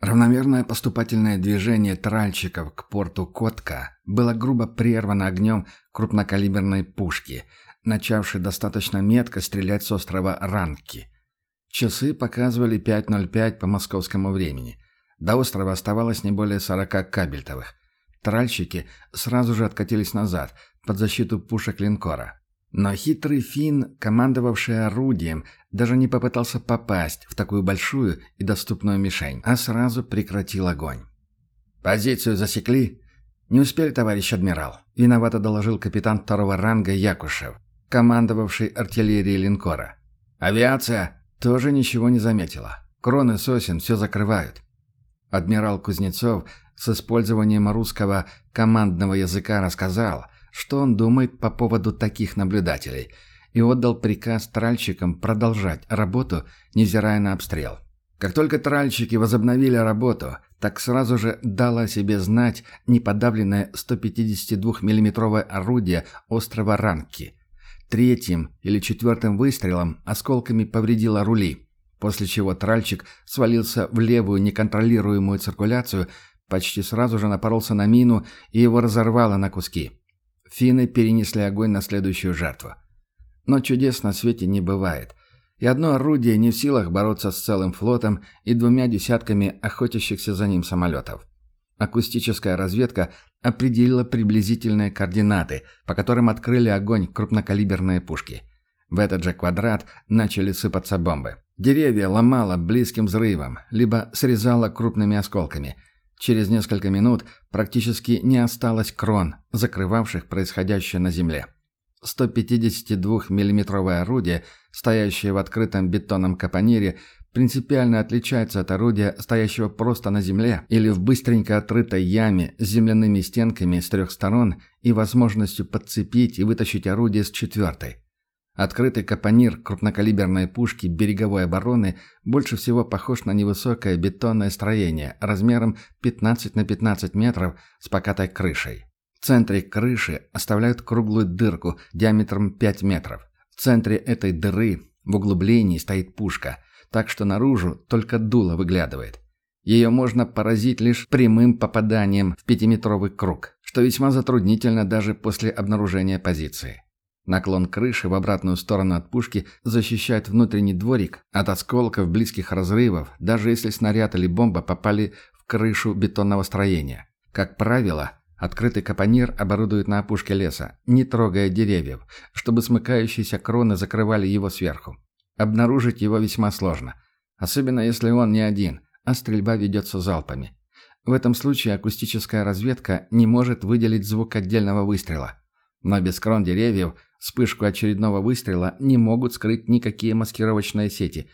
Равномерное поступательное движение тральщиков к порту Котка было грубо прервано огнем крупнокалиберной пушки, начавшей достаточно метко стрелять с острова Ранки. Часы показывали 5.05 по московскому времени. До острова оставалось не более 40 кабельтовых. Тральщики сразу же откатились назад, под защиту пушек линкора. Но хитрый фин, командовавший орудием, даже не попытался попасть в такую большую и доступную мишень, а сразу прекратил огонь. «Позицию засекли?» «Не успели, товарищ адмирал», — виновато доложил капитан второго ранга Якушев, командовавший артиллерией линкора. «Авиация?» тоже ничего не заметила. Кроны сосен все закрывают. Адмирал Кузнецов с использованием русского командного языка рассказал — что он думает по поводу таких наблюдателей, и отдал приказ тральщикам продолжать работу, невзирая на обстрел. Как только тральщики возобновили работу, так сразу же дало о себе знать неподавленное 152 миллиметровое орудие острова Ранки. Третьим или четвертым выстрелом осколками повредило рули, после чего тральщик свалился в левую неконтролируемую циркуляцию, почти сразу же напоролся на мину и его разорвало на куски. Финны перенесли огонь на следующую жертву. Но чудес на свете не бывает. И одно орудие не в силах бороться с целым флотом и двумя десятками охотящихся за ним самолетов. Акустическая разведка определила приблизительные координаты, по которым открыли огонь крупнокалиберные пушки. В этот же квадрат начали сыпаться бомбы. Деревья ломало близким взрывом, либо срезало крупными осколками – Через несколько минут практически не осталось крон, закрывавших происходящее на земле. 152 миллиметровое орудие, стоящее в открытом бетонном капонире, принципиально отличается от орудия, стоящего просто на земле или в быстренько отрытой яме с земляными стенками с трех сторон и возможностью подцепить и вытащить орудие с четвертой. Открытый капонир крупнокалиберной пушки береговой обороны больше всего похож на невысокое бетонное строение размером 15 на 15 метров с покатой крышей. В центре крыши оставляют круглую дырку диаметром 5 метров. В центре этой дыры в углублении стоит пушка, так что наружу только дуло выглядывает. Ее можно поразить лишь прямым попаданием в пятиметровый круг, что весьма затруднительно даже после обнаружения позиции. Наклон крыши в обратную сторону от пушки защищает внутренний дворик от осколков близких разрывов, даже если снаряд или бомба попали в крышу бетонного строения. Как правило, открытый капонир оборудуют на опушке леса, не трогая деревьев, чтобы смыкающиеся кроны закрывали его сверху. Обнаружить его весьма сложно, особенно если он не один, а стрельба ведется залпами. В этом случае акустическая разведка не может выделить звук отдельного выстрела. Но без крон деревьев – Вспышку очередного выстрела не могут скрыть никакие маскировочные сети,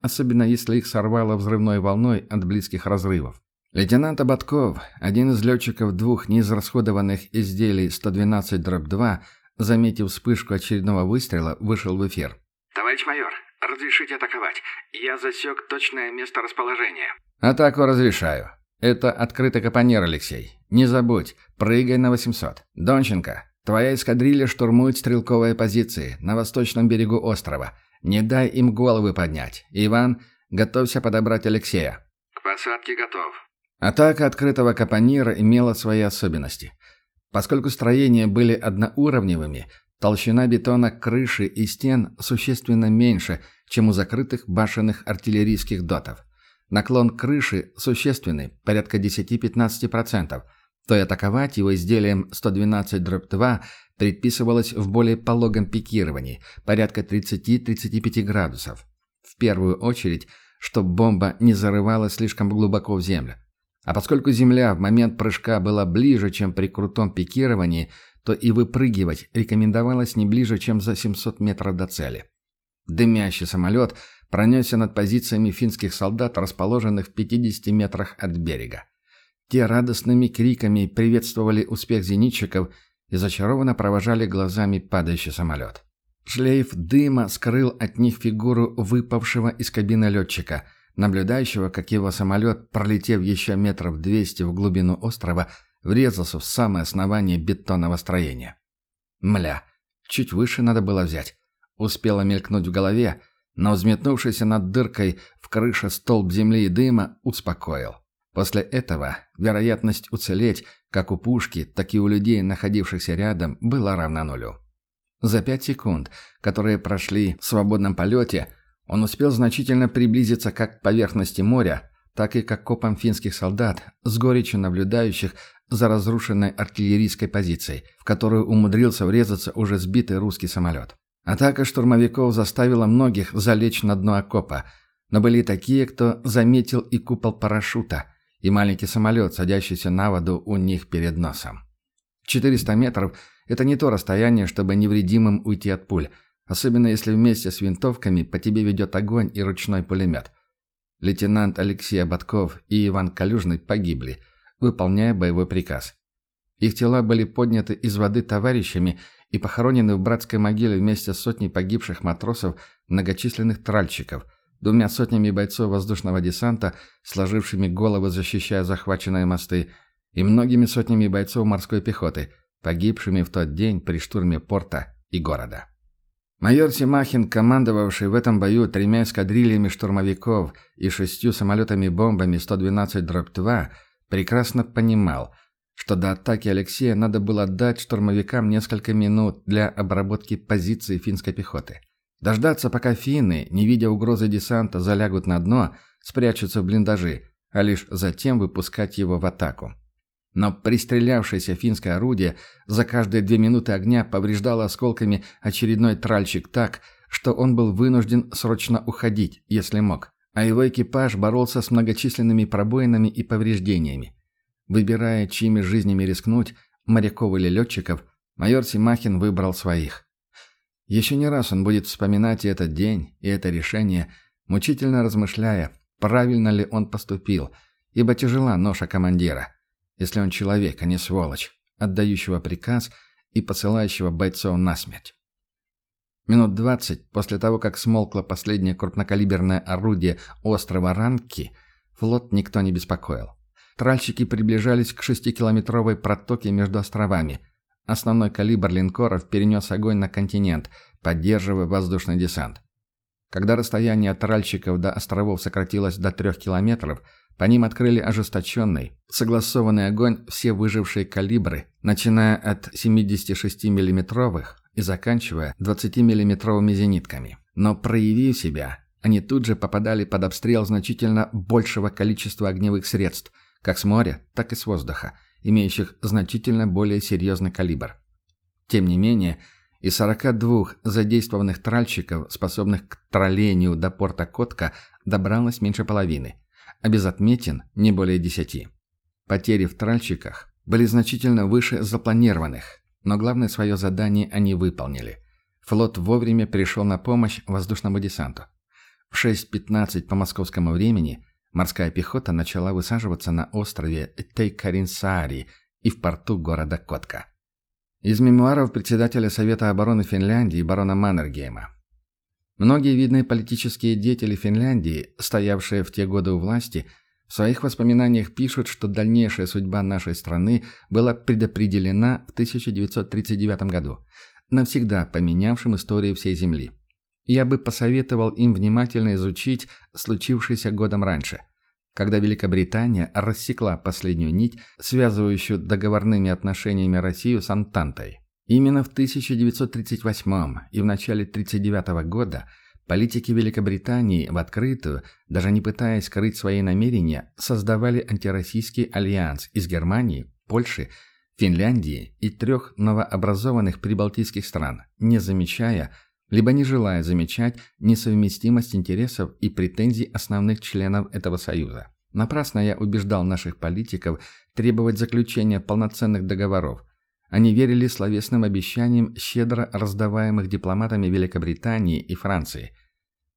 особенно если их сорвало взрывной волной от близких разрывов. Лейтенант Оботков, один из летчиков двух неизрасходованных изделий 112-2, заметив вспышку очередного выстрела, вышел в эфир. «Товарищ майор, разрешите атаковать. Я засек точное место расположения». «Атаку разрешаю. Это открытый капонер, Алексей. Не забудь, прыгай на 800. Донченко, Твоя эскадрилья штурмует стрелковые позиции на восточном берегу острова. Не дай им головы поднять. Иван, готовься подобрать Алексея». «К посадке готов». Атака открытого капонира имела свои особенности. Поскольку строения были одноуровневыми, толщина бетона крыши и стен существенно меньше, чем у закрытых башенных артиллерийских дотов. Наклон крыши существенный, порядка 10-15%, то и атаковать его изделием 112-2 предписывалось в более пологом пикировании, порядка 30-35 градусов. В первую очередь, чтобы бомба не зарывалась слишком глубоко в землю. А поскольку земля в момент прыжка была ближе, чем при крутом пикировании, то и выпрыгивать рекомендовалось не ближе, чем за 700 метров до цели. Дымящий самолет пронесся над позициями финских солдат, расположенных в 50 метрах от берега. Те радостными криками приветствовали успех зенитчиков и зачарованно провожали глазами падающий самолет. Шлейф дыма скрыл от них фигуру выпавшего из кабины летчика, наблюдающего, как его самолет, пролетев еще метров двести в глубину острова, врезался в самое основание бетонного строения. Мля, чуть выше надо было взять. Успела мелькнуть в голове, но взметнувшийся над дыркой в крыше столб земли и дыма успокоил. После этого вероятность уцелеть как у пушки, так и у людей, находившихся рядом, была равна нулю. За пять секунд, которые прошли в свободном полете, он успел значительно приблизиться как к поверхности моря, так и к окопам финских солдат, с горечью наблюдающих за разрушенной артиллерийской позицией, в которую умудрился врезаться уже сбитый русский самолет. Атака штурмовиков заставила многих залечь на дно окопа, но были такие, кто заметил и купол парашюта, и маленький самолет, садящийся на воду у них перед носом. 400 метров – это не то расстояние, чтобы невредимым уйти от пуль, особенно если вместе с винтовками по тебе ведет огонь и ручной пулемет. Лейтенант Алексей Ободков и Иван Калюжный погибли, выполняя боевой приказ. Их тела были подняты из воды товарищами и похоронены в братской могиле вместе с сотней погибших матросов многочисленных тральщиков – двумя сотнями бойцов воздушного десанта, сложившими головы, защищая захваченные мосты, и многими сотнями бойцов морской пехоты, погибшими в тот день при штурме порта и города. Майор Симахин, командовавший в этом бою тремя эскадрильями штурмовиков и шестью самолетами-бомбами 112-2, прекрасно понимал, что до атаки Алексея надо было дать штурмовикам несколько минут для обработки позиций финской пехоты. Дождаться, пока финны, не видя угрозы десанта, залягут на дно, спрячутся в блиндажи, а лишь затем выпускать его в атаку. Но пристрелявшееся финское орудие за каждые две минуты огня повреждало осколками очередной тральщик так, что он был вынужден срочно уходить, если мог. А его экипаж боролся с многочисленными пробоинами и повреждениями. Выбирая, чьими жизнями рискнуть, моряков или летчиков, майор Симахин выбрал своих. Еще не раз он будет вспоминать и этот день, и это решение, мучительно размышляя, правильно ли он поступил, ибо тяжела ноша командира, если он человек, а не сволочь, отдающего приказ и посылающего бойцов на смерть. Минут двадцать после того, как смолкло последнее крупнокалиберное орудие острова Ранки, флот никто не беспокоил. Тральщики приближались к шестикилометровой протоке между островами – Основной калибр линкоров перенес огонь на континент, поддерживая воздушный десант. Когда расстояние от тральщиков до островов сократилось до трех километров, по ним открыли ожесточенный, согласованный огонь все выжившие калибры, начиная от 76 миллиметровых и заканчивая 20 миллиметровыми зенитками. Но проявив себя, они тут же попадали под обстрел значительно большего количества огневых средств, как с моря, так и с воздуха, имеющих значительно более серьезный калибр. Тем не менее, из 42 задействованных тральщиков, способных к троллению до порта Котка, добралось меньше половины, а без отметин не более 10. Потери в тральщиках были значительно выше запланированных, но главное свое задание они выполнили. Флот вовремя пришел на помощь воздушному десанту. В 6.15 по московскому времени Морская пехота начала высаживаться на острове Тейкаринсаари и в порту города Котка. Из мемуаров председателя Совета обороны Финляндии барона Маннергейма. Многие видные политические деятели Финляндии, стоявшие в те годы у власти, в своих воспоминаниях пишут, что дальнейшая судьба нашей страны была предопределена в 1939 году, навсегда поменявшим историю всей Земли. Я бы посоветовал им внимательно изучить случившееся годом раньше, когда Великобритания рассекла последнюю нить, связывающую договорными отношениями Россию с Антантой. Именно в 1938 и в начале 1939 года политики Великобритании в открытую, даже не пытаясь скрыть свои намерения, создавали антироссийский альянс из Германии, Польши, Финляндии и трех новообразованных прибалтийских стран, не замечая, либо не желая замечать несовместимость интересов и претензий основных членов этого союза. Напрасно я убеждал наших политиков требовать заключения полноценных договоров. Они верили словесным обещаниям, щедро раздаваемых дипломатами Великобритании и Франции.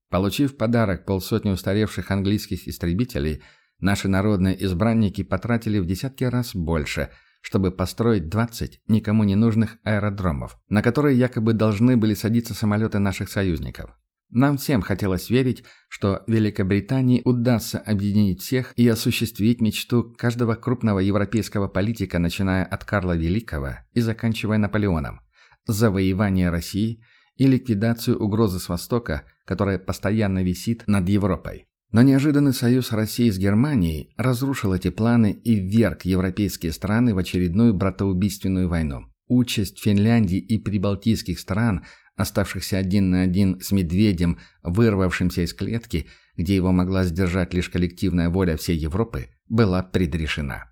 Получив подарок полсотни устаревших английских истребителей, наши народные избранники потратили в десятки раз больше – чтобы построить 20 никому не нужных аэродромов, на которые якобы должны были садиться самолеты наших союзников. Нам всем хотелось верить, что Великобритании удастся объединить всех и осуществить мечту каждого крупного европейского политика, начиная от Карла Великого и заканчивая Наполеоном – завоевание России и ликвидацию угрозы с Востока, которая постоянно висит над Европой. Но неожиданный союз России с Германией разрушил эти планы и вверг европейские страны в очередную братоубийственную войну. Участь Финляндии и прибалтийских стран, оставшихся один на один с медведем, вырвавшимся из клетки, где его могла сдержать лишь коллективная воля всей Европы, была предрешена.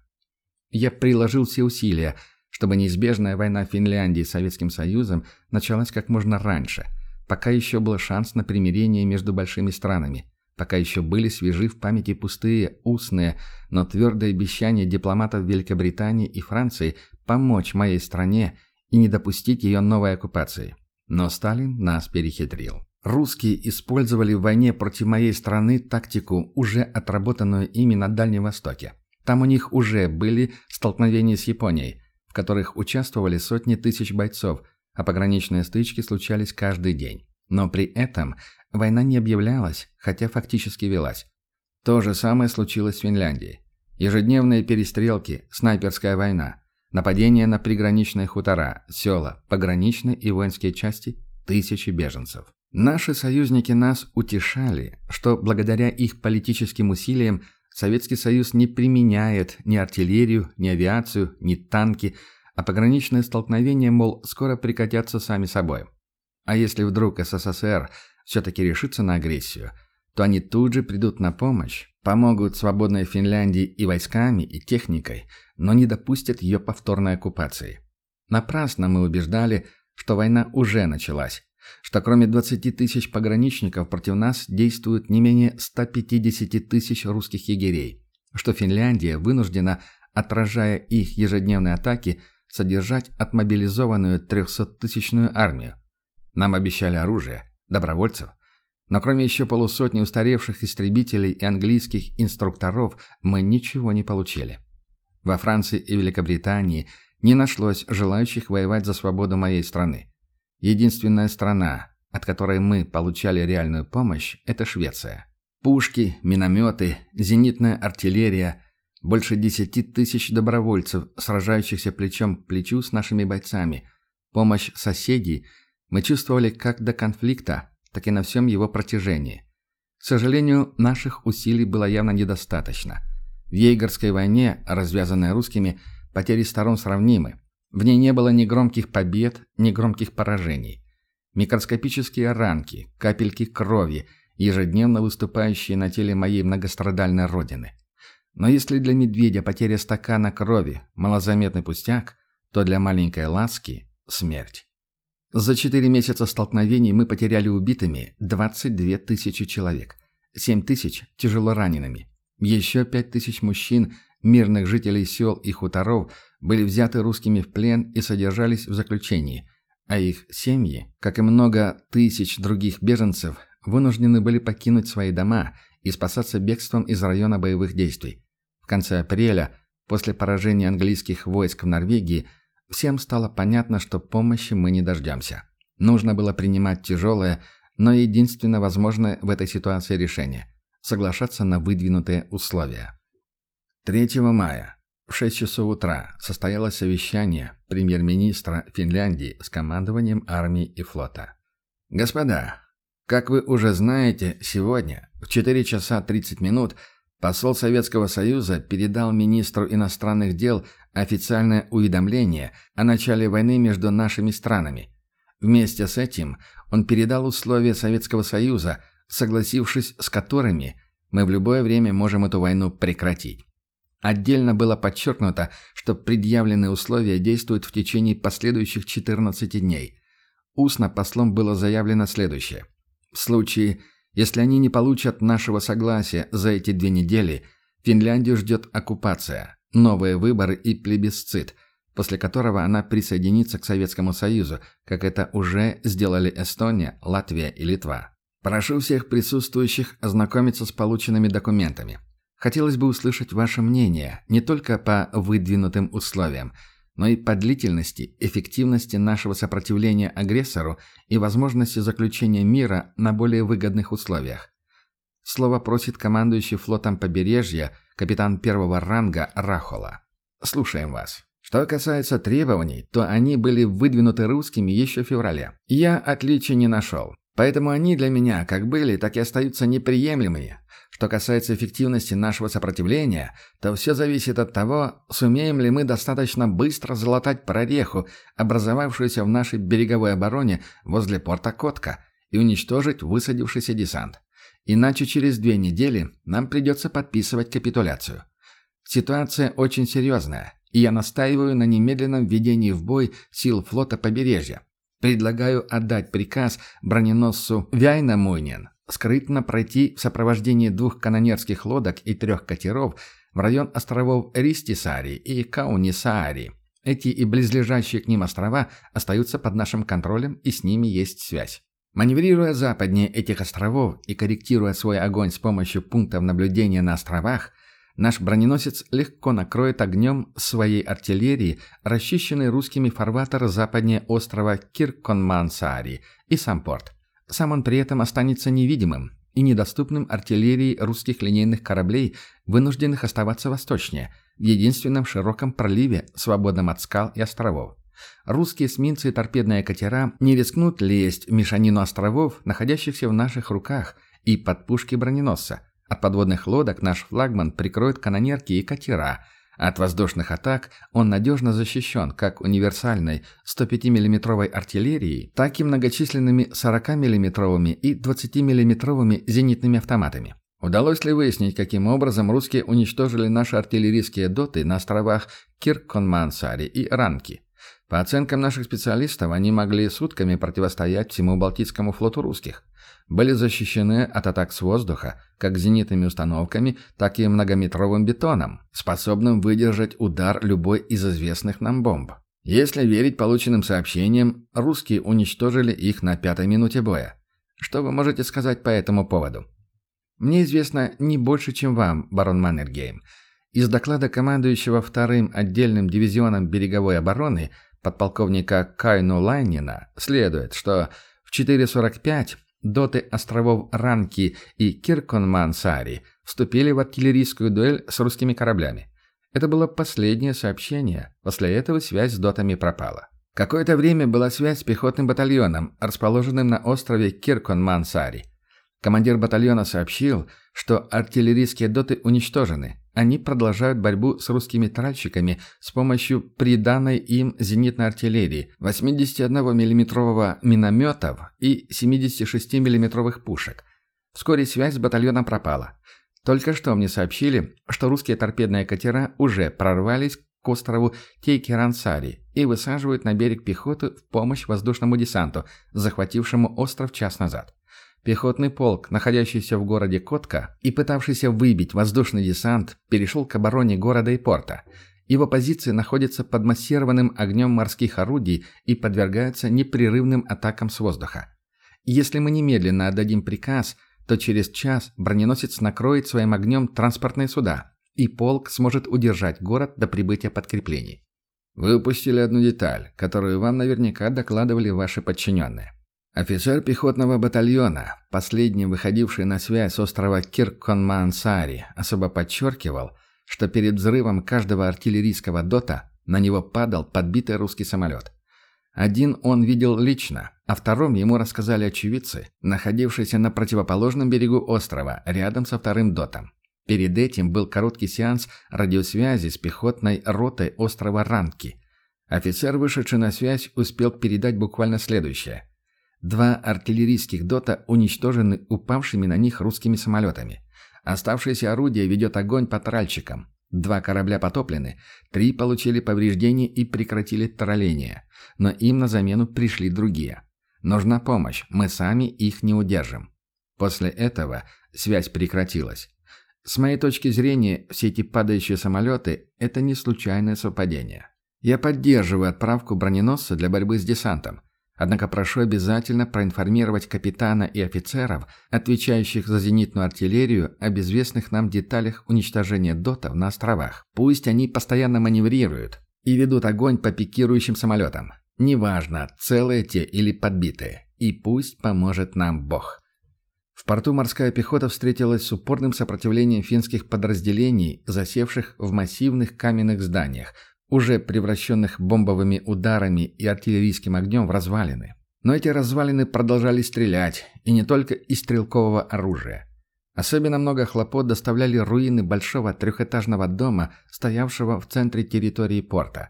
Я приложил все усилия, чтобы неизбежная война Финляндии с Советским Союзом началась как можно раньше, пока еще был шанс на примирение между большими странами – пока еще были свежи в памяти пустые, устные, но твердые обещания дипломатов Великобритании и Франции помочь моей стране и не допустить ее новой оккупации. Но Сталин нас перехитрил. Русские использовали в войне против моей страны тактику, уже отработанную ими на Дальнем Востоке. Там у них уже были столкновения с Японией, в которых участвовали сотни тысяч бойцов, а пограничные стычки случались каждый день. Но при этом Война не объявлялась, хотя фактически велась. То же самое случилось в Финляндии. Ежедневные перестрелки, снайперская война, нападения на приграничные хутора, села, пограничные и воинские части, тысячи беженцев. Наши союзники нас утешали, что благодаря их политическим усилиям Советский Союз не применяет ни артиллерию, ни авиацию, ни танки, а пограничные столкновения, мол, скоро прекратятся сами собой. А если вдруг СССР – все-таки решится на агрессию, то они тут же придут на помощь, помогут свободной Финляндии и войсками, и техникой, но не допустят ее повторной оккупации. Напрасно мы убеждали, что война уже началась, что кроме 20 тысяч пограничников против нас действуют не менее 150 тысяч русских егерей, что Финляндия вынуждена, отражая их ежедневные атаки, содержать отмобилизованную 300-тысячную армию. Нам обещали оружие, добровольцев. Но кроме еще полусотни устаревших истребителей и английских инструкторов мы ничего не получили. Во Франции и Великобритании не нашлось желающих воевать за свободу моей страны. Единственная страна, от которой мы получали реальную помощь, это Швеция. Пушки, минометы, зенитная артиллерия, больше десяти тысяч добровольцев, сражающихся плечом к плечу с нашими бойцами, помощь соседей – мы чувствовали как до конфликта, так и на всем его протяжении. К сожалению, наших усилий было явно недостаточно. В Ейгорской войне, развязанной русскими, потери сторон сравнимы. В ней не было ни громких побед, ни громких поражений. Микроскопические ранки, капельки крови, ежедневно выступающие на теле моей многострадальной родины. Но если для медведя потеря стакана крови – малозаметный пустяк, то для маленькой ласки – смерть. За четыре месяца столкновений мы потеряли убитыми 22 тысячи человек, 7 тысяч тяжело ранеными. Еще 5 тысяч мужчин, мирных жителей сел и хуторов, были взяты русскими в плен и содержались в заключении, а их семьи, как и много тысяч других беженцев, вынуждены были покинуть свои дома и спасаться бегством из района боевых действий. В конце апреля, после поражения английских войск в Норвегии, Всем стало понятно, что помощи мы не дождемся. Нужно было принимать тяжелое, но единственно возможное в этой ситуации решение – соглашаться на выдвинутые условия. 3 мая в 6 часов утра состоялось совещание премьер-министра Финляндии с командованием армии и флота. «Господа, как вы уже знаете, сегодня в 4 часа 30 минут – Посол Советского Союза передал министру иностранных дел официальное уведомление о начале войны между нашими странами. Вместе с этим он передал условия Советского Союза, согласившись с которыми мы в любое время можем эту войну прекратить. Отдельно было подчеркнуто, что предъявленные условия действуют в течение последующих 14 дней. Устно послом было заявлено следующее. В случае, если они не получат нашего согласия за эти две недели, Финляндию ждет оккупация, новые выборы и плебисцит, после которого она присоединится к Советскому Союзу, как это уже сделали Эстония, Латвия и Литва. Прошу всех присутствующих ознакомиться с полученными документами. Хотелось бы услышать ваше мнение не только по выдвинутым условиям – но и по длительности, эффективности нашего сопротивления агрессору и возможности заключения мира на более выгодных условиях. Слово просит командующий флотом побережья, капитан первого ранга Рахола. Слушаем вас. Что касается требований, то они были выдвинуты русскими еще в феврале. Я отличий не нашел. Поэтому они для меня как были, так и остаются неприемлемыми. Что касается эффективности нашего сопротивления, то все зависит от того, сумеем ли мы достаточно быстро залатать прореху, образовавшуюся в нашей береговой обороне возле порта Котка, и уничтожить высадившийся десант. Иначе через две недели нам придется подписывать капитуляцию. Ситуация очень серьезная, и я настаиваю на немедленном введении в бой сил флота побережья. Предлагаю отдать приказ броненосцу Вяйнамойнен скрытно пройти в сопровождении двух канонерских лодок и трех катеров в район островов Ристисари и Каунисаари. Эти и близлежащие к ним острова остаются под нашим контролем, и с ними есть связь. Маневрируя западнее этих островов и корректируя свой огонь с помощью пунктов наблюдения на островах, Наш броненосец легко накроет огнем своей артиллерии расчищенный русскими фарватер западнее острова Кирконмансаари и сам порт. Сам он при этом останется невидимым и недоступным артиллерии русских линейных кораблей, вынужденных оставаться восточнее, в единственном широком проливе, свободном от скал и островов. Русские эсминцы и торпедные катера не рискнут лезть в мешанину островов, находящихся в наших руках, и под пушки броненосца – от подводных лодок наш флагман прикроет канонерки и катера, от воздушных атак он надежно защищен как универсальной 105 миллиметровой артиллерией, так и многочисленными 40 миллиметровыми и 20 миллиметровыми зенитными автоматами. Удалось ли выяснить, каким образом русские уничтожили наши артиллерийские доты на островах Кирконмансари и Ранки? По оценкам наших специалистов, они могли сутками противостоять всему Балтийскому флоту русских были защищены от атак с воздуха, как зенитными установками, так и многометровым бетоном, способным выдержать удар любой из известных нам бомб. Если верить полученным сообщениям, русские уничтожили их на пятой минуте боя. Что вы можете сказать по этому поводу? Мне известно не больше, чем вам, барон Маннергейм. Из доклада командующего вторым отдельным дивизионом береговой обороны подполковника Кайну Лайнина следует, что в 4.45 Доты островов Ранки и Кирконмансари вступили в артиллерийскую дуэль с русскими кораблями. Это было последнее сообщение. После этого связь с дотами пропала. Какое-то время была связь с пехотным батальоном, расположенным на острове Кирконмансари. Командир батальона сообщил, что артиллерийские доты уничтожены, они продолжают борьбу с русскими тральщиками с помощью приданной им зенитной артиллерии 81 миллиметрового минометов и 76 миллиметровых пушек. Вскоре связь с батальоном пропала. Только что мне сообщили, что русские торпедные катера уже прорвались к острову Тейкерансари и высаживают на берег пехоту в помощь воздушному десанту, захватившему остров час назад. Пехотный полк, находящийся в городе Котка и пытавшийся выбить воздушный десант, перешел к обороне города и порта. Его позиции находятся под массированным огнем морских орудий и подвергаются непрерывным атакам с воздуха. Если мы немедленно отдадим приказ, то через час броненосец накроет своим огнем транспортные суда, и полк сможет удержать город до прибытия подкреплений. Вы упустили одну деталь, которую вам наверняка докладывали ваши подчиненные. Офицер пехотного батальона, последний выходивший на связь с острова Кирконмансари, особо подчеркивал, что перед взрывом каждого артиллерийского дота на него падал подбитый русский самолет. Один он видел лично, а втором ему рассказали очевидцы, находившиеся на противоположном берегу острова, рядом со вторым дотом. Перед этим был короткий сеанс радиосвязи с пехотной ротой острова Ранки. Офицер, вышедший на связь, успел передать буквально следующее – Два артиллерийских дота уничтожены упавшими на них русскими самолетами. Оставшееся орудие ведет огонь по тральщикам. Два корабля потоплены, три получили повреждения и прекратили тролление. Но им на замену пришли другие. Нужна помощь, мы сами их не удержим. После этого связь прекратилась. С моей точки зрения, все эти падающие самолеты – это не случайное совпадение. Я поддерживаю отправку броненосца для борьбы с десантом. Однако прошу обязательно проинформировать капитана и офицеров, отвечающих за зенитную артиллерию, об известных нам деталях уничтожения дотов на островах. Пусть они постоянно маневрируют и ведут огонь по пикирующим самолетам. Неважно, целые те или подбитые. И пусть поможет нам Бог. В порту морская пехота встретилась с упорным сопротивлением финских подразделений, засевших в массивных каменных зданиях – уже превращенных бомбовыми ударами и артиллерийским огнем в развалины. Но эти развалины продолжали стрелять, и не только из стрелкового оружия. Особенно много хлопот доставляли руины большого трехэтажного дома, стоявшего в центре территории порта.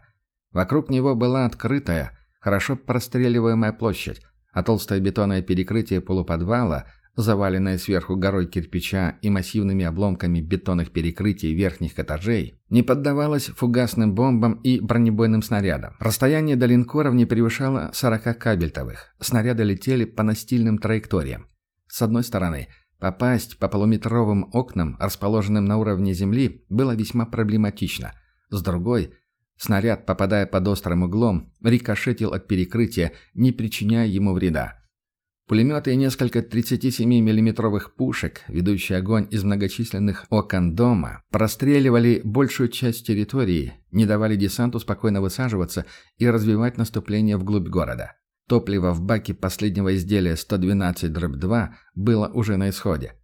Вокруг него была открытая, хорошо простреливаемая площадь, а толстое бетонное перекрытие полуподвала, заваленное сверху горой кирпича и массивными обломками бетонных перекрытий верхних этажей, не поддавалось фугасным бомбам и бронебойным снарядам. Расстояние до линкоров не превышало 40 кабельтовых. Снаряды летели по настильным траекториям. С одной стороны – Попасть по полуметровым окнам, расположенным на уровне земли, было весьма проблематично. С другой, снаряд, попадая под острым углом, рикошетил от перекрытия, не причиняя ему вреда. Пулеметы и несколько 37 миллиметровых пушек, ведущие огонь из многочисленных окон дома, простреливали большую часть территории, не давали десанту спокойно высаживаться и развивать наступление вглубь города. Топливо в баке последнего изделия 112-2 было уже на исходе.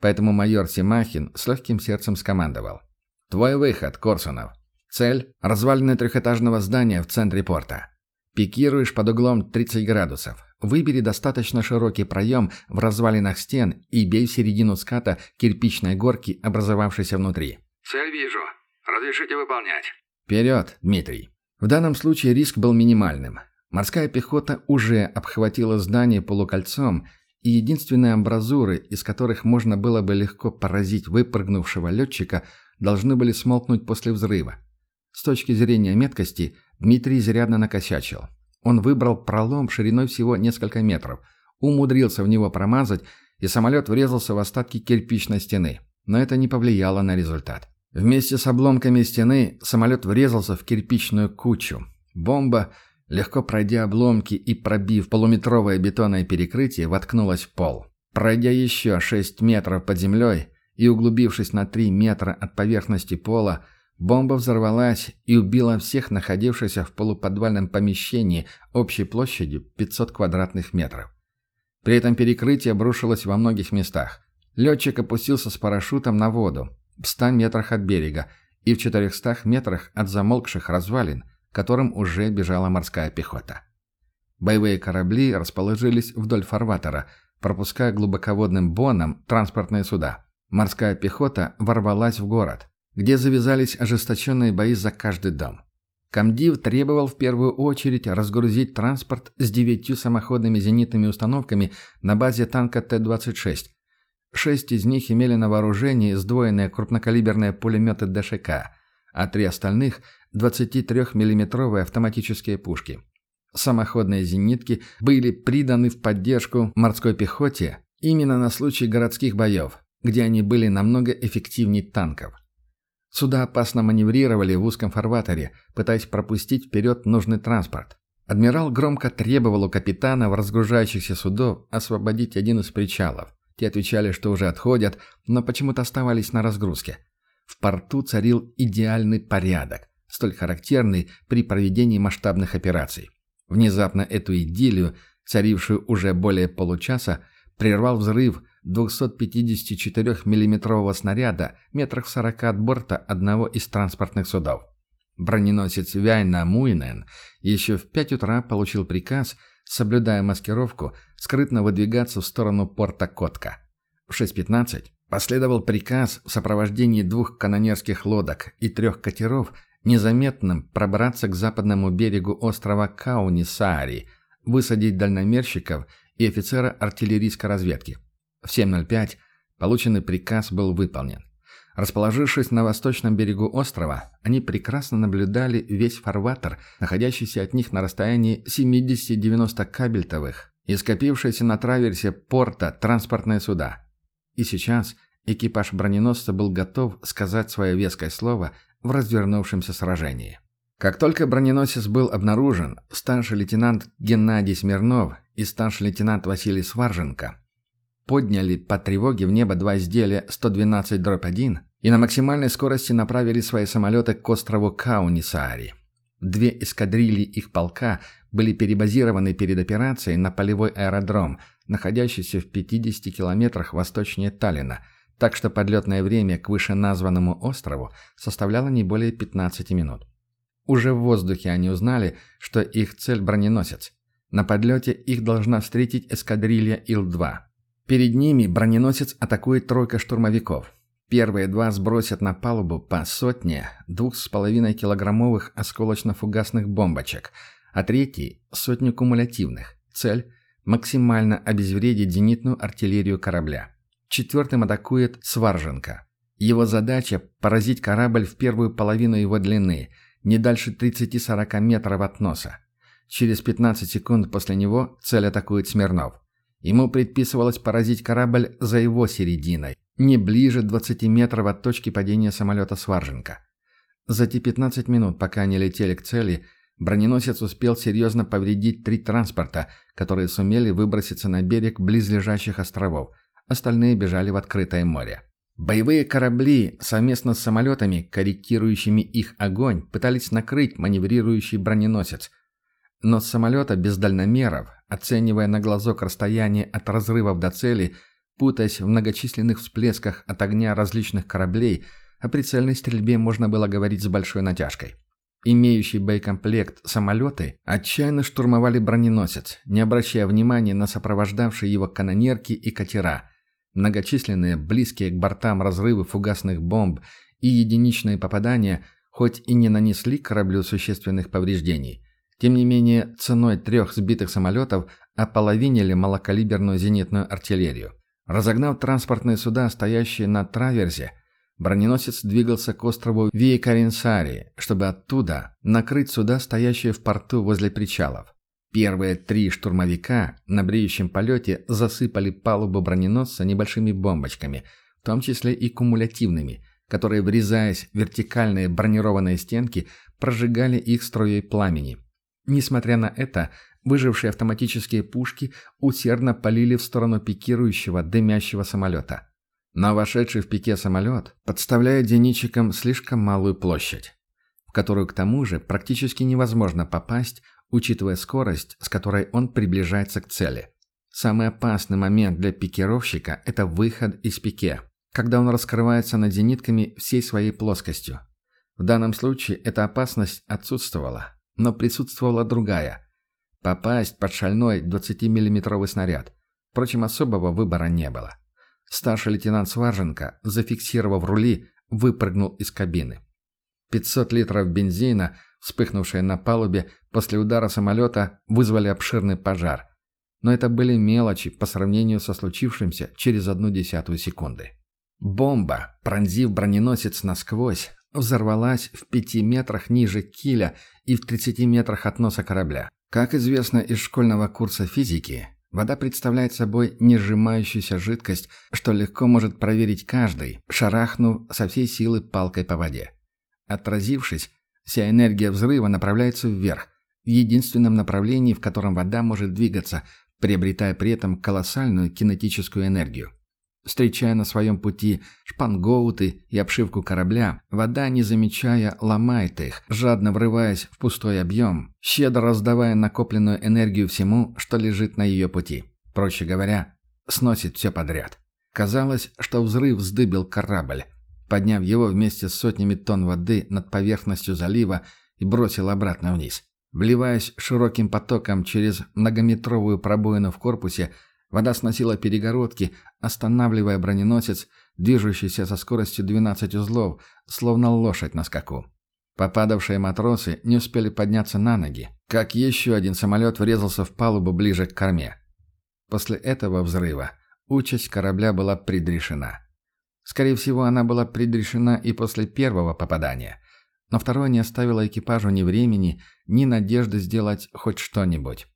Поэтому майор Симахин с легким сердцем скомандовал. «Твой выход, Корсунов. Цель – развалины трехэтажного здания в центре порта. Пикируешь под углом 30 градусов. Выбери достаточно широкий проем в развалинах стен и бей в середину ската кирпичной горки, образовавшейся внутри». «Цель вижу. Разрешите выполнять». «Вперед, Дмитрий». В данном случае риск был минимальным. Морская пехота уже обхватила здание полукольцом, и единственные амбразуры, из которых можно было бы легко поразить выпрыгнувшего летчика, должны были смолкнуть после взрыва. С точки зрения меткости, Дмитрий изрядно накосячил. Он выбрал пролом шириной всего несколько метров, умудрился в него промазать, и самолет врезался в остатки кирпичной стены. Но это не повлияло на результат. Вместе с обломками стены самолет врезался в кирпичную кучу. Бомба легко пройдя обломки и пробив полуметровое бетонное перекрытие, воткнулась в пол. Пройдя еще 6 метров под землей и углубившись на 3 метра от поверхности пола, бомба взорвалась и убила всех находившихся в полуподвальном помещении общей площадью 500 квадратных метров. При этом перекрытие обрушилось во многих местах. Летчик опустился с парашютом на воду в 100 метрах от берега и в 400 метрах от замолкших развалин – которым уже бежала морская пехота. Боевые корабли расположились вдоль фарватера, пропуская глубоководным боном транспортные суда. Морская пехота ворвалась в город, где завязались ожесточенные бои за каждый дом. Камдив требовал в первую очередь разгрузить транспорт с девятью самоходными зенитными установками на базе танка Т-26. Шесть из них имели на вооружении сдвоенные крупнокалиберные пулеметы ДШК, а три остальных 23-миллиметровые автоматические пушки. Самоходные зенитки были приданы в поддержку морской пехоте именно на случай городских боев, где они были намного эффективнее танков. Суда опасно маневрировали в узком фарватере, пытаясь пропустить вперед нужный транспорт. Адмирал громко требовал у капитана в разгружающихся судов освободить один из причалов. Те отвечали, что уже отходят, но почему-то оставались на разгрузке. В порту царил идеальный порядок столь характерный при проведении масштабных операций. Внезапно эту идиллию, царившую уже более получаса, прервал взрыв 254 миллиметрового снаряда метрах в 40 от борта одного из транспортных судов. Броненосец Вяйна Муинен еще в 5 утра получил приказ, соблюдая маскировку, скрытно выдвигаться в сторону порта Котка. В 6.15 последовал приказ в сопровождении двух канонерских лодок и трех катеров незаметным пробраться к западному берегу острова Кауни-Саари, высадить дальномерщиков и офицера артиллерийской разведки. В 7.05 полученный приказ был выполнен. Расположившись на восточном берегу острова, они прекрасно наблюдали весь фарватер, находящийся от них на расстоянии 70-90 кабельтовых и скопившиеся на траверсе порта транспортные суда. И сейчас экипаж броненосца был готов сказать свое веское слово в развернувшемся сражении. Как только броненосец был обнаружен, старший лейтенант Геннадий Смирнов и старший лейтенант Василий Сварженко подняли по тревоге в небо два изделия 112-1 и на максимальной скорости направили свои самолеты к острову Каунисаари. Две эскадрильи их полка были перебазированы перед операцией на полевой аэродром, находящийся в 50 километрах восточнее Таллина – так что подлетное время к вышеназванному острову составляло не более 15 минут. Уже в воздухе они узнали, что их цель броненосец. На подлете их должна встретить эскадрилья Ил-2. Перед ними броненосец атакует тройка штурмовиков. Первые два сбросят на палубу по сотне двух с половиной килограммовых осколочно-фугасных бомбочек, а третий – сотню кумулятивных. Цель – максимально обезвредить зенитную артиллерию корабля. Четвертым атакует Сварженко. Его задача – поразить корабль в первую половину его длины, не дальше 30-40 метров от носа. Через 15 секунд после него цель атакует Смирнов. Ему предписывалось поразить корабль за его серединой, не ближе 20 метров от точки падения самолета Сварженко. За те 15 минут, пока они летели к цели, броненосец успел серьезно повредить три транспорта, которые сумели выброситься на берег близлежащих островов. Остальные бежали в открытое море. Боевые корабли совместно с самолетами, корректирующими их огонь, пытались накрыть маневрирующий броненосец. Но с самолета без дальномеров, оценивая на глазок расстояние от разрывов до цели, Путаясь в многочисленных всплесках от огня различных кораблей, о прицельной стрельбе можно было говорить с большой натяжкой. Имеющие боекомплект самолеты отчаянно штурмовали броненосец, не обращая внимания на сопровождавшие его канонерки и катера. Многочисленные, близкие к бортам разрывы фугасных бомб и единичные попадания хоть и не нанесли кораблю существенных повреждений, тем не менее ценой трех сбитых самолетов ополовинили малокалиберную зенитную артиллерию. Разогнав транспортные суда, стоящие на траверзе, броненосец двигался к острову Виекаринсари, чтобы оттуда накрыть суда, стоящие в порту возле причалов. Первые три штурмовика на бреющем полете засыпали палубу броненосца небольшими бомбочками, в том числе и кумулятивными, которые, врезаясь в вертикальные бронированные стенки, прожигали их струей пламени. Несмотря на это, Выжившие автоматические пушки усердно полили в сторону пикирующего, дымящего самолета. Но вошедший в пике самолет подставляет зенитчикам слишком малую площадь, в которую к тому же практически невозможно попасть, учитывая скорость, с которой он приближается к цели. Самый опасный момент для пикировщика – это выход из пике, когда он раскрывается над зенитками всей своей плоскостью. В данном случае эта опасность отсутствовала, но присутствовала другая – Попасть под шальной 20-миллиметровый снаряд. Впрочем, особого выбора не было. Старший лейтенант Сварженко, зафиксировав рули, выпрыгнул из кабины. 500 литров бензина, вспыхнувшие на палубе после удара самолета, вызвали обширный пожар. Но это были мелочи по сравнению со случившимся через одну десятую секунды. Бомба, пронзив броненосец насквозь, взорвалась в пяти метрах ниже киля и в 30 метрах от носа корабля. Как известно из школьного курса физики, вода представляет собой несжимающуюся жидкость, что легко может проверить каждый, шарахнув со всей силы палкой по воде. Отразившись, вся энергия взрыва направляется вверх, в единственном направлении, в котором вода может двигаться, приобретая при этом колоссальную кинетическую энергию. Встречая на своем пути шпангоуты и обшивку корабля, вода, не замечая, ломает их, жадно врываясь в пустой объем, щедро раздавая накопленную энергию всему, что лежит на ее пути. Проще говоря, сносит все подряд. Казалось, что взрыв вздыбил корабль, подняв его вместе с сотнями тонн воды над поверхностью залива и бросил обратно вниз. Вливаясь широким потоком через многометровую пробоину в корпусе, Вода сносила перегородки, останавливая броненосец, движущийся со скоростью 12 узлов, словно лошадь на скаку. Попадавшие матросы не успели подняться на ноги, как еще один самолет врезался в палубу ближе к корме. После этого взрыва участь корабля была предрешена. Скорее всего, она была предрешена и после первого попадания, но второе не оставило экипажу ни времени, ни надежды сделать хоть что-нибудь.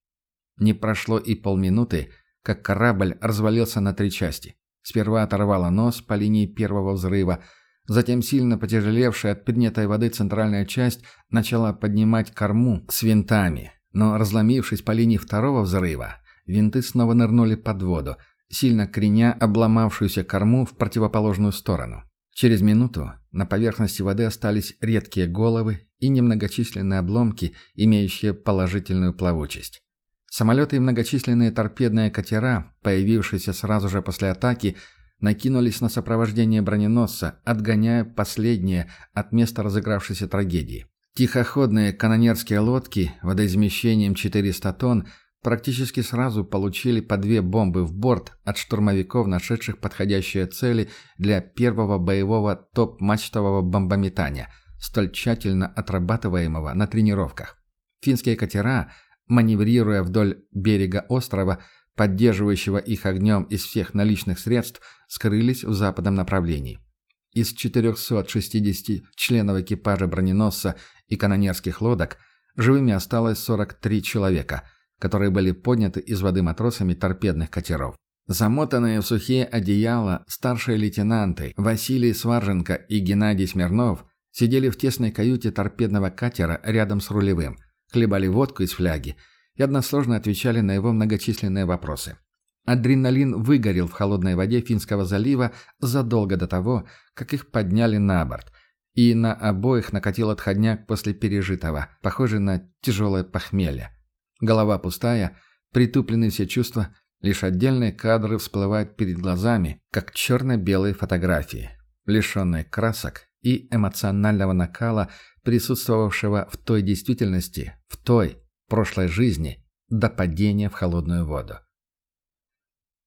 Не прошло и полминуты, как корабль развалился на три части. Сперва оторвало нос по линии первого взрыва, затем сильно потяжелевшая от поднятой воды центральная часть начала поднимать корму с винтами, но разломившись по линии второго взрыва, винты снова нырнули под воду, сильно креня обломавшуюся корму в противоположную сторону. Через минуту на поверхности воды остались редкие головы и немногочисленные обломки, имеющие положительную плавучесть. Самолеты и многочисленные торпедные катера, появившиеся сразу же после атаки, накинулись на сопровождение броненосца, отгоняя последнее от места разыгравшейся трагедии. Тихоходные канонерские лодки водоизмещением 400 тонн практически сразу получили по две бомбы в борт от штурмовиков, нашедших подходящие цели для первого боевого топ-мачтового бомбометания, столь тщательно отрабатываемого на тренировках. Финские катера, маневрируя вдоль берега острова, поддерживающего их огнем из всех наличных средств, скрылись в западном направлении. Из 460 членов экипажа броненосца и канонерских лодок живыми осталось 43 человека, которые были подняты из воды матросами торпедных катеров. Замотанные в сухие одеяла старшие лейтенанты Василий Сварженко и Геннадий Смирнов сидели в тесной каюте торпедного катера рядом с рулевым, хлебали водку из фляги и односложно отвечали на его многочисленные вопросы. Адреналин выгорел в холодной воде Финского залива задолго до того, как их подняли на борт, и на обоих накатил отходняк после пережитого, похожий на тяжелое похмелье. Голова пустая, притуплены все чувства, лишь отдельные кадры всплывают перед глазами, как черно-белые фотографии, лишенные красок и эмоционального накала, присутствовавшего в той действительности, в той прошлой жизни, до падения в холодную воду.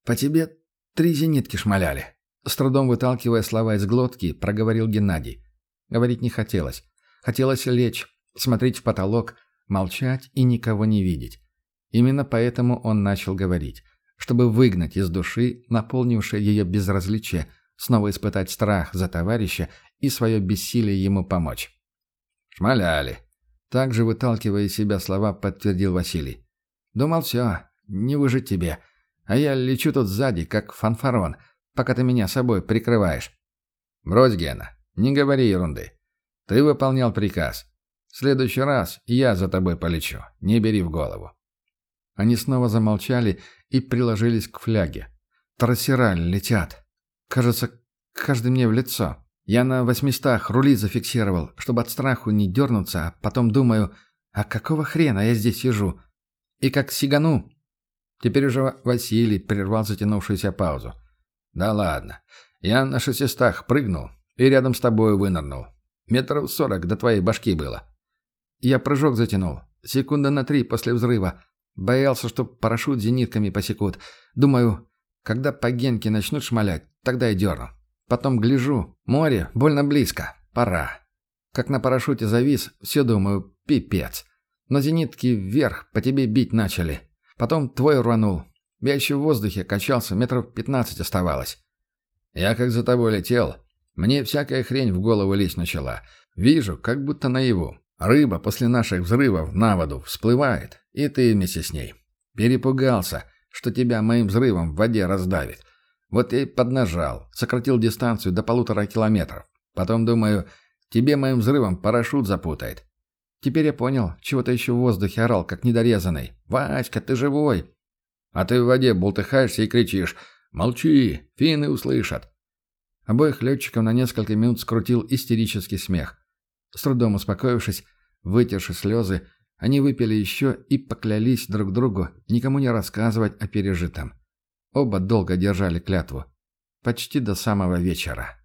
«По тебе три зенитки шмаляли», — с трудом выталкивая слова из глотки, проговорил Геннадий. Говорить не хотелось. Хотелось лечь, смотреть в потолок, молчать и никого не видеть. Именно поэтому он начал говорить, чтобы выгнать из души, наполнившее ее безразличие, снова испытать страх за товарища и свое бессилие ему помочь. «Шмаляли», также, выталкивая из себя слова, подтвердил Василий. «Думал, все, не выжить тебе. А я лечу тут сзади, как фанфарон, пока ты меня собой прикрываешь». «Брось, Гена, не говори ерунды. Ты выполнял приказ. В следующий раз я за тобой полечу, не бери в голову». Они снова замолчали и приложились к фляге. «Трассераль летят. Кажется, каждый мне в лицо. Я на восьмистах рули зафиксировал, чтобы от страху не дернуться, а потом думаю, а какого хрена я здесь сижу? И как сигану. Теперь уже Василий прервал затянувшуюся паузу. Да ладно. Я на шестистах прыгнул и рядом с тобой вынырнул. Метров сорок до твоей башки было. Я прыжок затянул. Секунда на три после взрыва. Боялся, что парашют зенитками посекут. Думаю, когда по генке начнут шмалять, тогда и дерну. Потом гляжу. Море больно близко. Пора. Как на парашюте завис, все думаю, пипец. Но зенитки вверх по тебе бить начали. Потом твой рванул. Я еще в воздухе качался, метров пятнадцать оставалось. Я как за тобой летел. Мне всякая хрень в голову лезть начала. Вижу, как будто наяву. Рыба после наших взрывов на воду всплывает, и ты вместе с ней. Перепугался, что тебя моим взрывом в воде раздавит. Вот я и поднажал, сократил дистанцию до полутора километров. Потом думаю, тебе моим взрывом парашют запутает. Теперь я понял, чего ты еще в воздухе орал, как недорезанный. «Васька, ты живой!» А ты в воде болтыхаешься и кричишь «Молчи, финны услышат!» Обоих летчиков на несколько минут скрутил истерический смех. С трудом успокоившись, вытерши слезы, они выпили еще и поклялись друг другу никому не рассказывать о пережитом. Оба долго держали клятву. Почти до самого вечера.